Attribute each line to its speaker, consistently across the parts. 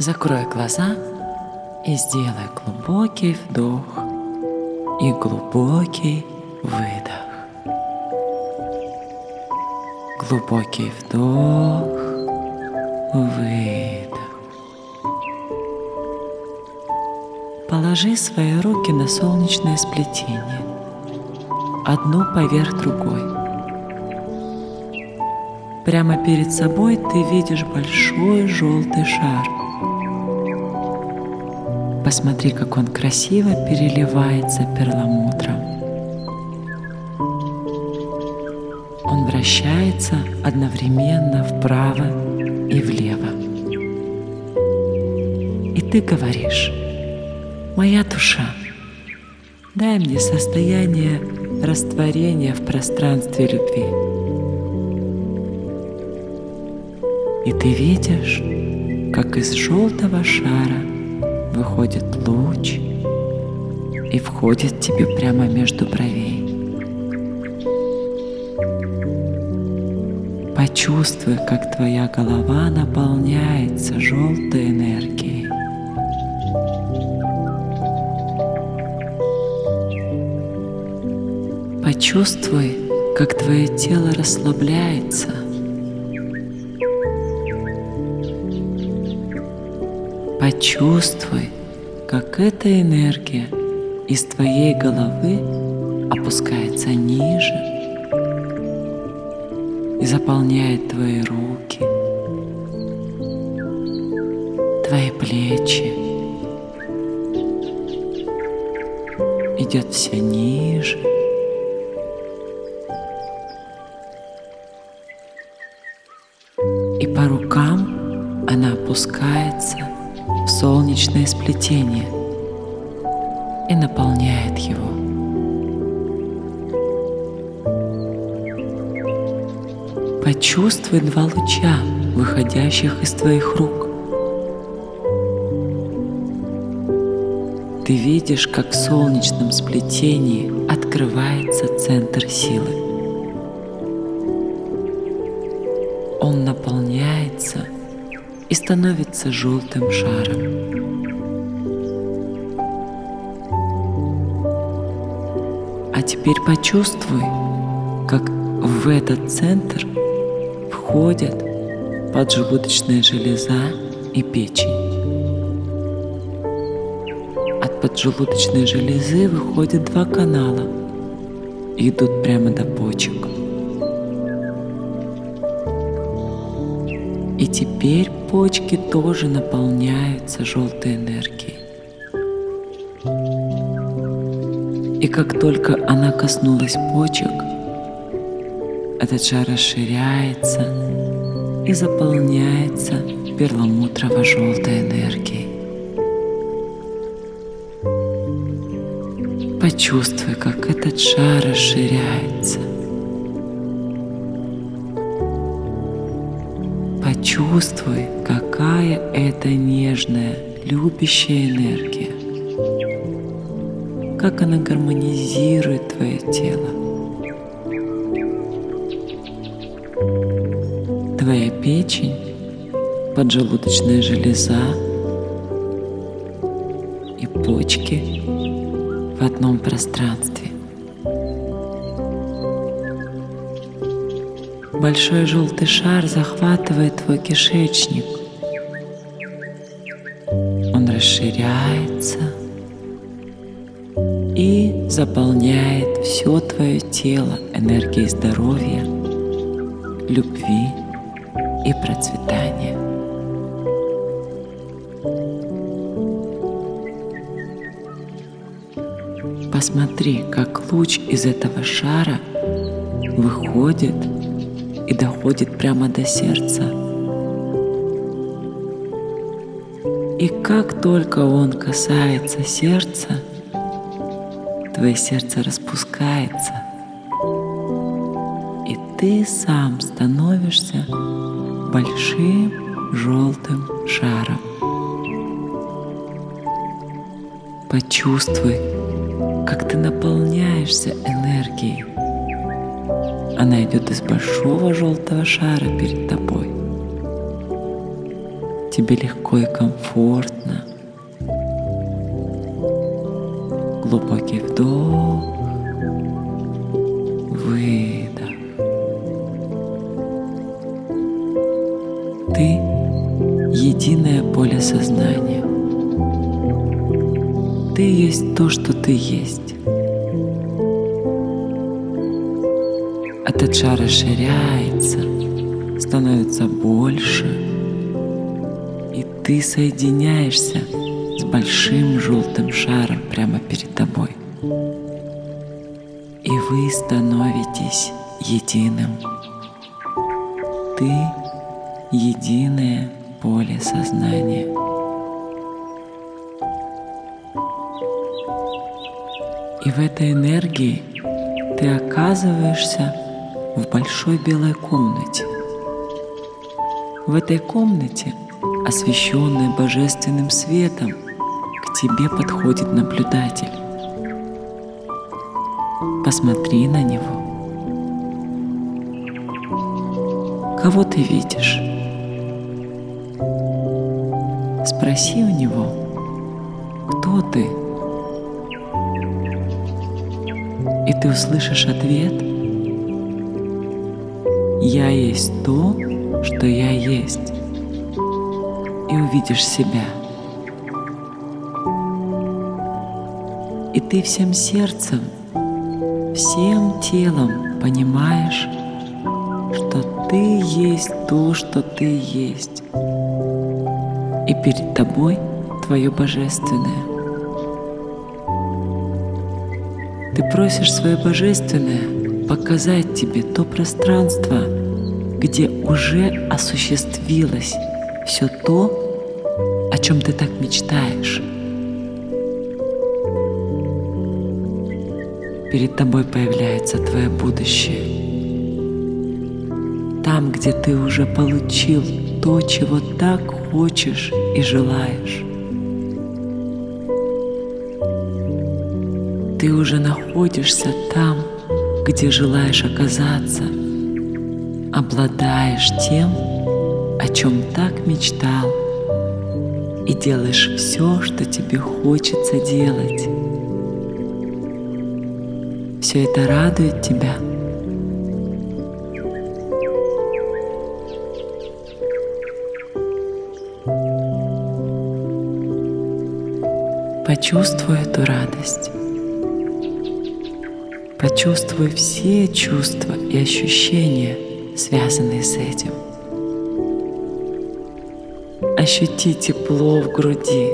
Speaker 1: Закрой глаза и сделай глубокий вдох и глубокий выдох. Глубокий вдох, выдох. Положи свои руки на солнечное сплетение, одну поверх другой. Прямо перед собой ты видишь большой желтый шар – Посмотри, как он красиво переливается перламутром. Он вращается одновременно вправо и влево. И ты говоришь, моя душа, дай мне состояние растворения в пространстве любви. И ты видишь, как из желтого шара выходит луч и входит тебе прямо между бровей. Почувствуй, как твоя голова наполняется желтой энергией. Почувствуй, как твое тело расслабляется – Почувствуй, как эта энергия из твоей головы опускается ниже и заполняет твои руки, твои плечи, идет все ниже. И по рукам она опускается солнечное сплетение и наполняет его. Почувствуй два луча, выходящих из твоих рук. Ты видишь, как в солнечном сплетении открывается центр силы. Он наполняется – и становится желтым шаром. А теперь почувствуй, как в этот центр входят поджелудочная железа и печень. От поджелудочной железы выходят два канала и идут прямо до почек. И теперь почки тоже наполняются желтой энергией. И как только она коснулась почек, этот шар расширяется и заполняется перламутрово-желтой энергией. Почувствуй, как этот шар расширяется. Почувствуй, какая это нежная, любящая энергия. Как она гармонизирует твое тело. Твоя печень, поджелудочная железа и почки в одном пространстве. Большой желтый шар захватывает твой кишечник. Он расширяется и заполняет все твое тело энергией здоровья, любви и процветания. Посмотри, как луч из этого шара выходит и доходит прямо до сердца. И как только он касается сердца, твое сердце распускается, и ты сам становишься большим желтым шаром. Почувствуй, как ты наполняешься энергией, она идет из большого желтого шара перед тобой. тебе легко и комфортно. Глубокий вдох, выдох. Ты единое поле сознания. Ты есть то, что ты есть. Этот шар расширяется, становится больше, и ты соединяешься с большим желтым шаром прямо перед тобой. И вы становитесь единым. Ты — единое поле сознания. И в этой энергии ты оказываешься в большой белой комнате. В этой комнате, освещенной божественным светом, к тебе подходит наблюдатель. Посмотри на него. Кого ты видишь? Спроси у него, кто ты? И ты услышишь ответ – я есть то, что я есть. И увидишь себя. И ты всем сердцем, всем телом понимаешь, что ты есть то, что ты есть. И перед тобой твое божественное. Ты просишь свое божественное показать тебе то пространство, где уже осуществилось все то, о чем ты так мечтаешь. Перед тобой появляется твое будущее. Там, где ты уже получил то, чего так хочешь и желаешь. Ты уже находишься там, где желаешь оказаться, обладаешь тем, о чем так мечтал, и делаешь все, что тебе хочется делать. Все это радует тебя. Почувствуй эту радость. Почувствуй все чувства и ощущения, связанные с этим. Ощути тепло в груди,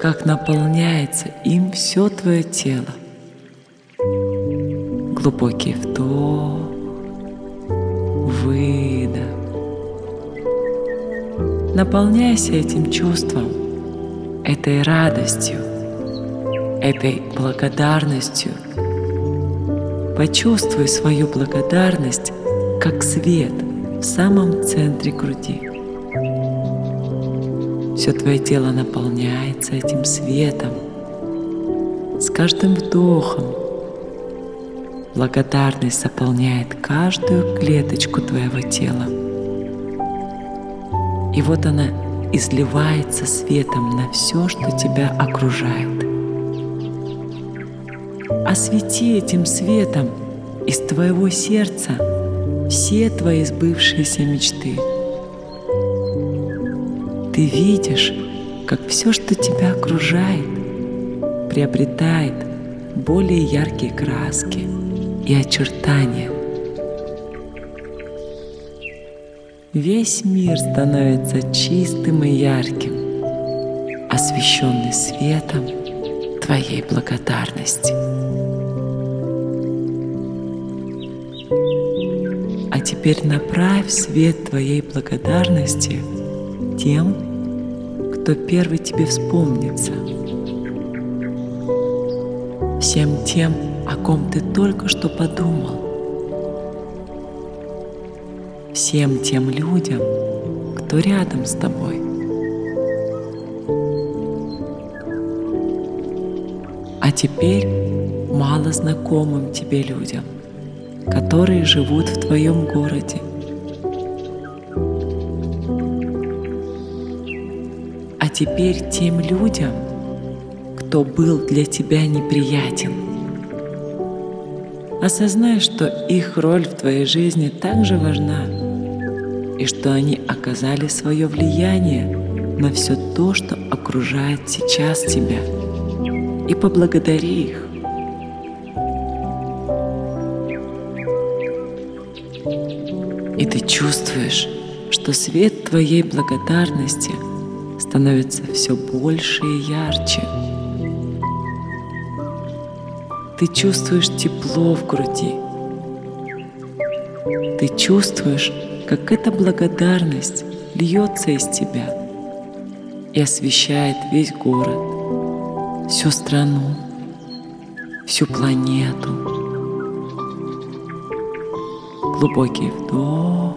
Speaker 1: как наполняется им все твое тело. Глубокий вдох, выдох. Наполняйся этим чувством, этой радостью, этой благодарностью – Почувствуй свою благодарность как свет в самом центре груди. Все твое тело наполняется этим светом. С каждым вдохом благодарность заполняет каждую клеточку твоего тела. И вот она изливается светом на все, что тебя окружает освети этим светом из твоего сердца все твои сбывшиеся мечты. Ты видишь, как все, что тебя окружает, приобретает более яркие краски и очертания. Весь мир становится чистым и ярким, освещенный светом твоей благодарности. А теперь направь свет твоей благодарности тем, кто первый тебе вспомнится. Всем тем, о ком ты только что подумал. Всем тем людям, кто рядом с тобой. А теперь мало знакомым тебе людям – которые живут в твоем городе. теперь тем людям, кто был для тебя неприятен. Осознай, что их роль в твоей жизни также важна, и что они оказали свое влияние на все то, что окружает сейчас тебя, и поблагодари их. И ты чувствуешь, что свет твоей благодарности становится все больше и ярче. Ты чувствуешь тепло в груди. Ты чувствуешь, как эта благодарность льется из тебя и освещает весь город, всю страну, всю планету. Глубокий вдох,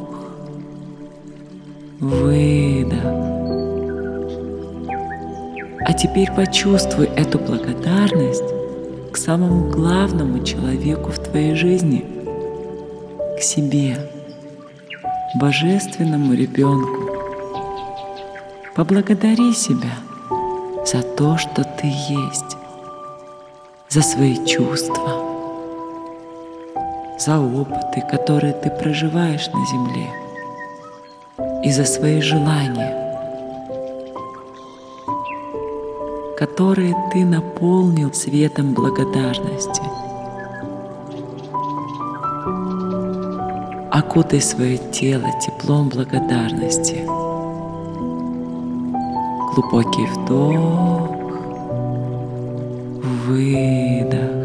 Speaker 1: выдох. А теперь почувствуй эту благодарность к самому главному человеку в твоей жизни, к себе, божественному ребенку. Поблагодари себя за то, что ты есть, за свои чувства, за опыты, которые ты проживаешь на земле, и за свои желания, которые ты наполнил светом благодарности. Окутай свое тело теплом благодарности. Глубокий вдох, выдох,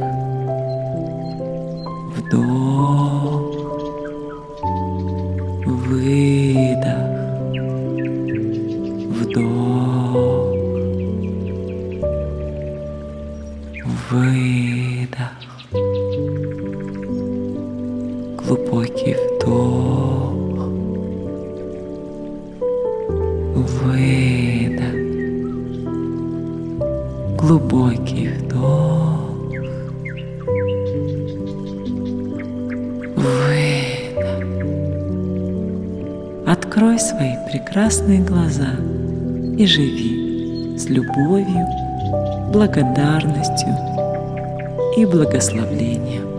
Speaker 1: Открой свои прекрасные глаза и живи с любовью, благодарностью и благословлением.